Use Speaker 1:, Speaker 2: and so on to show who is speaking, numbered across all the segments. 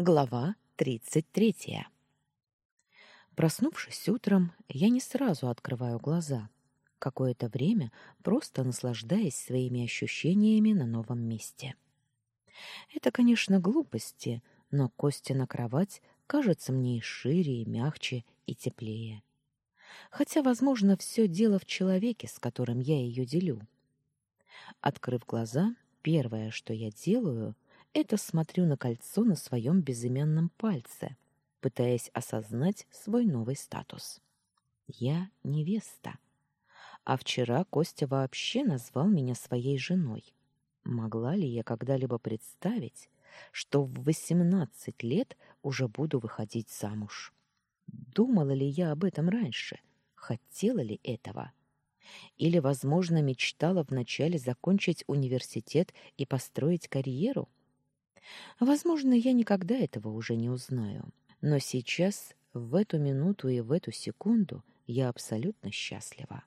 Speaker 1: Глава тридцать третья. Проснувшись утром, я не сразу открываю глаза. Какое-то время просто наслаждаясь своими ощущениями на новом месте. Это, конечно, глупости, но Костя на кровать кажется мне и шире, и мягче, и теплее. Хотя, возможно, все дело в человеке, с которым я ее делю. Открыв глаза, первое, что я делаю — это смотрю на кольцо на своем безымянном пальце, пытаясь осознать свой новый статус. Я невеста. А вчера Костя вообще назвал меня своей женой. Могла ли я когда-либо представить, что в восемнадцать лет уже буду выходить замуж? Думала ли я об этом раньше? Хотела ли этого? Или, возможно, мечтала вначале закончить университет и построить карьеру? Возможно, я никогда этого уже не узнаю, но сейчас, в эту минуту и в эту секунду, я абсолютно счастлива.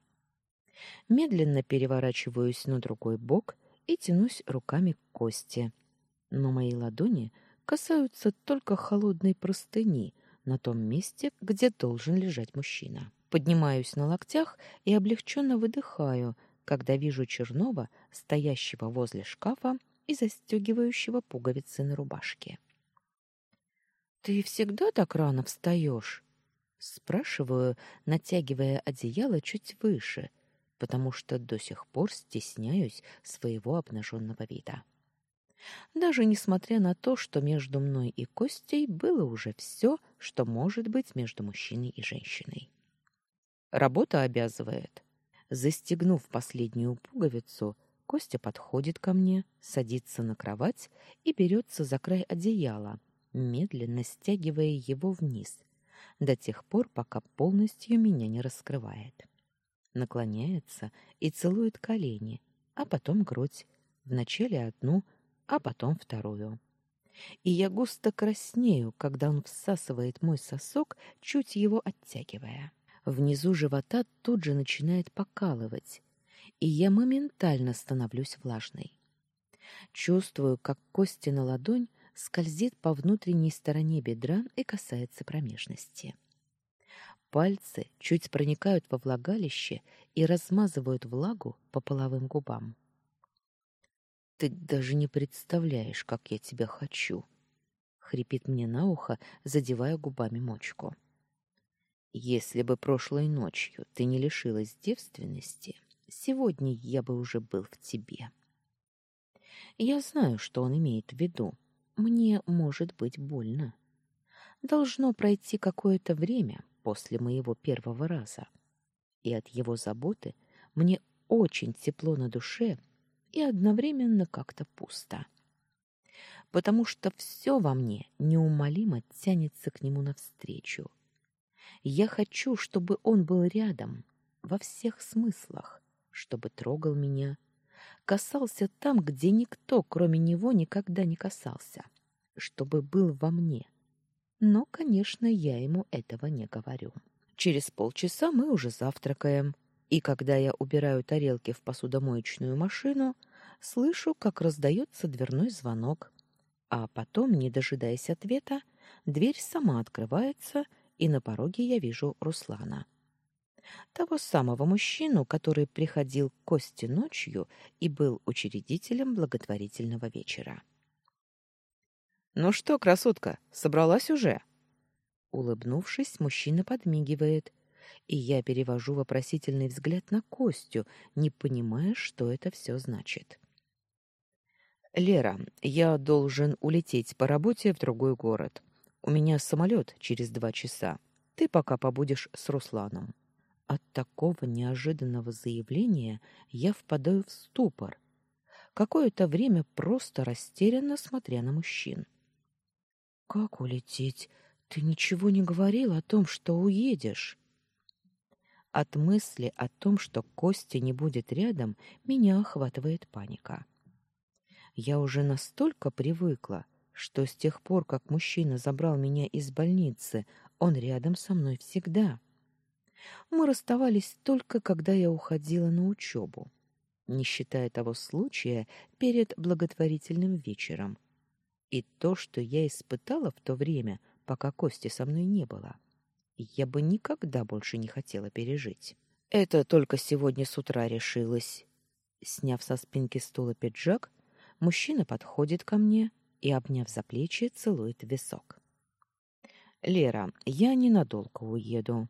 Speaker 1: Медленно переворачиваюсь на другой бок и тянусь руками к кости, но мои ладони касаются только холодной простыни на том месте, где должен лежать мужчина. Поднимаюсь на локтях и облегченно выдыхаю, когда вижу Чернова, стоящего возле шкафа и застегивающего пуговицы на рубашке. «Ты всегда так рано встаешь?» Спрашиваю, натягивая одеяло чуть выше, потому что до сих пор стесняюсь своего обнаженного вида. Даже несмотря на то, что между мной и Костей было уже все, что может быть между мужчиной и женщиной. Работа обязывает. Застегнув последнюю пуговицу, Костя подходит ко мне, садится на кровать и берется за край одеяла, медленно стягивая его вниз, до тех пор, пока полностью меня не раскрывает. Наклоняется и целует колени, а потом грудь, вначале одну, а потом вторую. И я густо краснею, когда он всасывает мой сосок, чуть его оттягивая. Внизу живота тут же начинает покалывать, и я моментально становлюсь влажной. Чувствую, как кости на ладонь скользит по внутренней стороне бедра и касается промежности. Пальцы чуть проникают во влагалище и размазывают влагу по половым губам. Ты даже не представляешь, как я тебя хочу, хрипит мне на ухо, задевая губами мочку. Если бы прошлой ночью ты не лишилась девственности, сегодня я бы уже был в тебе. Я знаю, что он имеет в виду. Мне может быть больно. Должно пройти какое-то время после моего первого раза. И от его заботы мне очень тепло на душе и одновременно как-то пусто. Потому что все во мне неумолимо тянется к нему навстречу. Я хочу, чтобы он был рядом во всех смыслах, чтобы трогал меня, касался там, где никто, кроме него, никогда не касался, чтобы был во мне. Но, конечно, я ему этого не говорю. Через полчаса мы уже завтракаем, и когда я убираю тарелки в посудомоечную машину, слышу, как раздается дверной звонок, а потом, не дожидаясь ответа, дверь сама открывается, и на пороге я вижу Руслана того самого мужчину, который приходил к Косте ночью и был учредителем благотворительного вечера. «Ну что, красотка, собралась уже?» Улыбнувшись, мужчина подмигивает, и я перевожу вопросительный взгляд на Костю, не понимая, что это все значит. «Лера, я должен улететь по работе в другой город. У меня самолет через два часа. Ты пока побудешь с Русланом». От такого неожиданного заявления я впадаю в ступор. Какое-то время просто растерянно смотря на мужчин. Как улететь? Ты ничего не говорил о том, что уедешь. От мысли о том, что Костя не будет рядом, меня охватывает паника. Я уже настолько привыкла, что с тех пор, как мужчина забрал меня из больницы, он рядом со мной всегда. Мы расставались только, когда я уходила на учебу, не считая того случая перед благотворительным вечером. И то, что я испытала в то время, пока Кости со мной не было, я бы никогда больше не хотела пережить. Это только сегодня с утра решилось. Сняв со спинки стула пиджак, мужчина подходит ко мне и, обняв за плечи, целует висок. «Лера, я ненадолго уеду.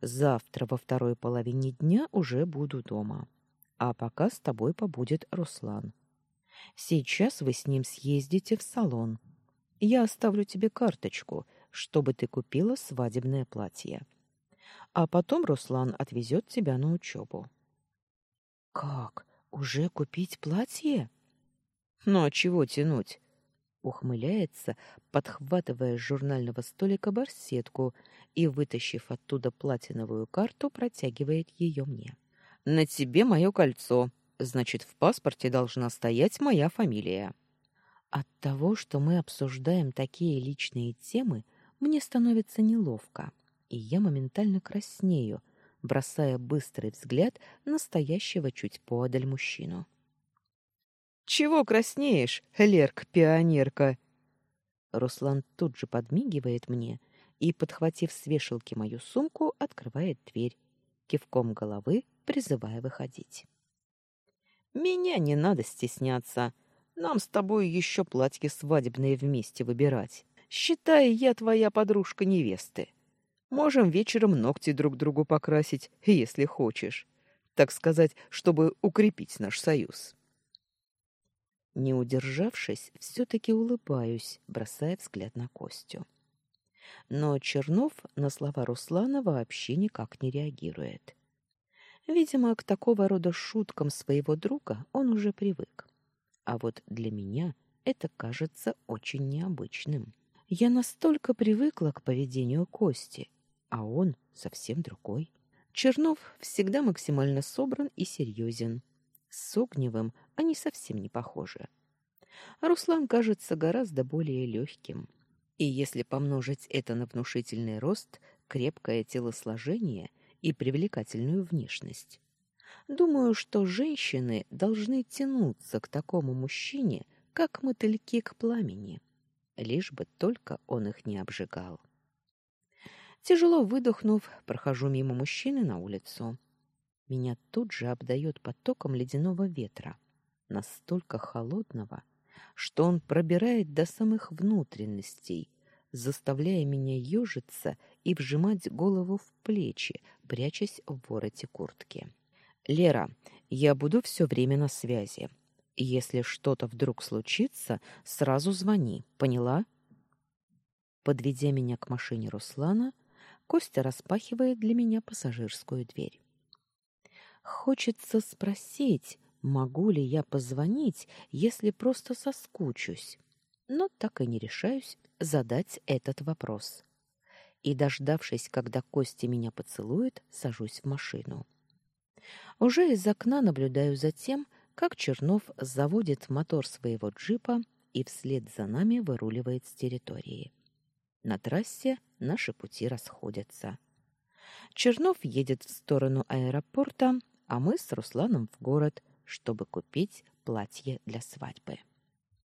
Speaker 1: Завтра во второй половине дня уже буду дома. А пока с тобой побудет Руслан. Сейчас вы с ним съездите в салон. Я оставлю тебе карточку, чтобы ты купила свадебное платье. А потом Руслан отвезет тебя на учебу. Как? Уже купить платье? Ну а чего тянуть? Ухмыляется, подхватывая с журнального столика барсетку и, вытащив оттуда платиновую карту, протягивает ее мне. На тебе мое кольцо. Значит, в паспорте должна стоять моя фамилия. От того, что мы обсуждаем такие личные темы, мне становится неловко, и я моментально краснею, бросая быстрый взгляд на стоящего чуть поодаль мужчину. «Чего краснеешь, Лерк-пионерка?» Руслан тут же подмигивает мне и, подхватив с вешалки мою сумку, открывает дверь, кивком головы призывая выходить. Меня не надо стесняться. Нам с тобой еще платье свадебные вместе выбирать. Считай, я твоя подружка невесты. Можем вечером ногти друг другу покрасить, если хочешь. Так сказать, чтобы укрепить наш союз. Не удержавшись, все-таки улыбаюсь, бросая взгляд на Костю. Но Чернов на слова Руслана вообще никак не реагирует. Видимо, к такого рода шуткам своего друга он уже привык. А вот для меня это кажется очень необычным. Я настолько привыкла к поведению Кости, а он совсем другой. Чернов всегда максимально собран и серьезен. С Огневым они совсем не похожи. Руслан кажется гораздо более легким. И если помножить это на внушительный рост, крепкое телосложение и привлекательную внешность. Думаю, что женщины должны тянуться к такому мужчине, как мотыльки к пламени, лишь бы только он их не обжигал. Тяжело выдохнув, прохожу мимо мужчины на улицу. Меня тут же обдает потоком ледяного ветра, настолько холодного, что он пробирает до самых внутренностей, заставляя меня ежиться и вжимать голову в плечи, прячась в вороте куртки. «Лера, я буду все время на связи. Если что-то вдруг случится, сразу звони, поняла?» Подведя меня к машине Руслана, Костя распахивает для меня пассажирскую дверь. Хочется спросить, могу ли я позвонить, если просто соскучусь, но так и не решаюсь задать этот вопрос. И, дождавшись, когда Костя меня поцелует, сажусь в машину. Уже из окна наблюдаю за тем, как Чернов заводит мотор своего джипа и вслед за нами выруливает с территории. На трассе наши пути расходятся. Чернов едет в сторону аэропорта, а мы с Русланом в город, чтобы купить платье для свадьбы.